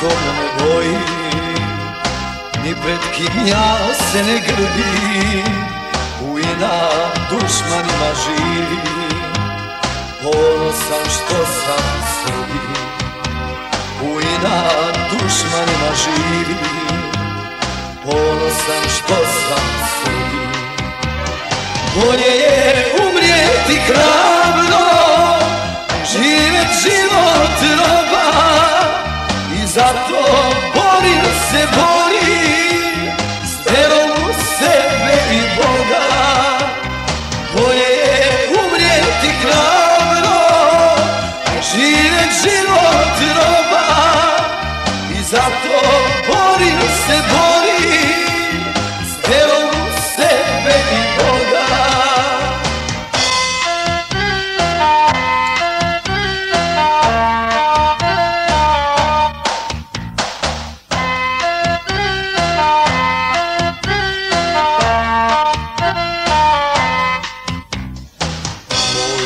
nikom ne bojim Ni pred kim ja se ne grbim U inat dušmanima živim. Ponosan što sam Srbin U inat dušmanima živim. Ponosan što sam Srbin Bolje je umrijeti hrabro zato borim se, borim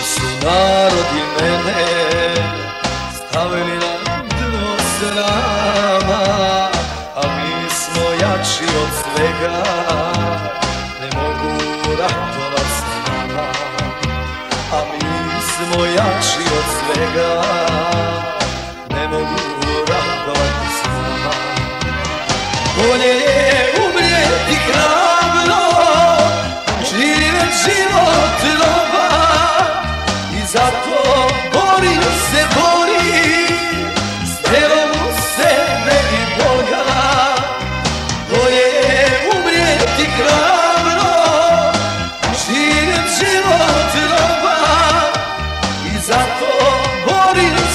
su narod mene stavili na dno srama A mi smo jači od svega, ne mogu ratovat s nama A mi smo jači od svega, ne mogu ratovati s nama. Bolje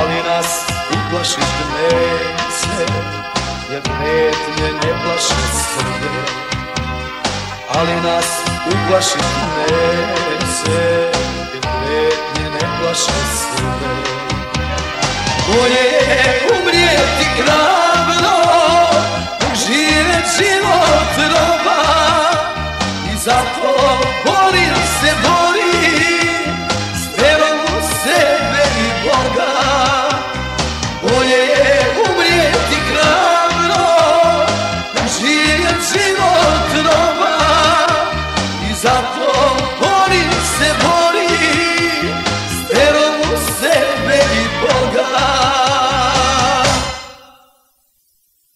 Ali nas uplašit neće Jer pretnje ne plaše srde Ali nas uplašit neće Jer pretnje ne plaše srde Bolje je umrijeti hrabro Živet život roba. I zato borim se, borim